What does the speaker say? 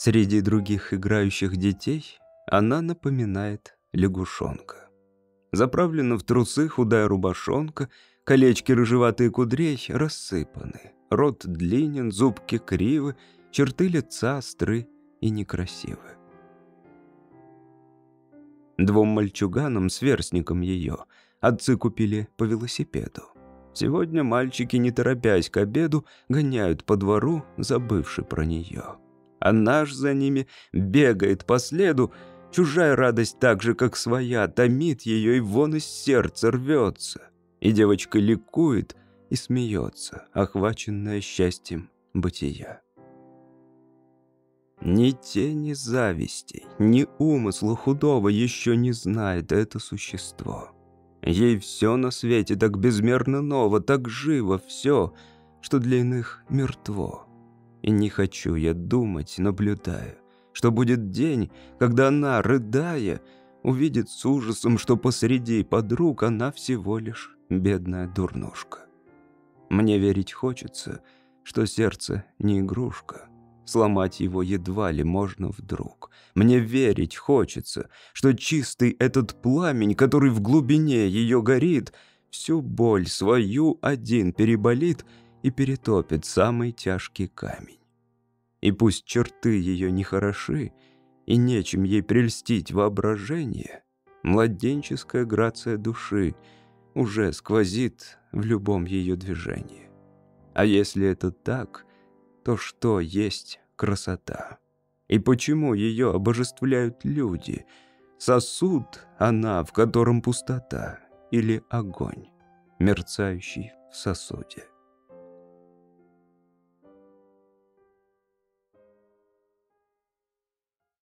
Среди других играющих детей она напоминает лягушонка. Заправлена в трусы худая рубашонка, колечки рыжеватые кудрей рассыпаны, рот длинен, зубки кривы, черты лица остры и некрасивы. Двум мальчуганам, сверстникам ее, отцы купили по велосипеду. Сегодня мальчики, не торопясь к обеду, гоняют по двору, забывши про нее. А наш за ними бегает по следу, чужая радость так же, как своя, томит ее и вон из сердца рвется. И девочка ликует и смеется, охваченная счастьем бытия. Ни тени зависти, ни умысла худого еще не знает это существо. Ей все на свете так безмерно ново, так живо все, что для иных мертво. Не хочу я думать, наблюдая, что будет день, когда она, рыдая, увидит с ужасом, что посреди подруг она всего лишь бедная дурнушка. Мне верить хочется, что сердце не игрушка, Сломать его едва ли можно вдруг. Мне верить хочется, что чистый этот пламень, который в глубине ее горит, всю боль свою один переболит и перетопит самый тяжкий камень. И пусть черты ее нехороши, и нечем ей прельстить воображение, младенческая грация души уже сквозит в любом ее движении. А если это так, то что есть красота? И почему ее обожествляют люди? Сосуд она, в котором пустота, или огонь, мерцающий в сосуде?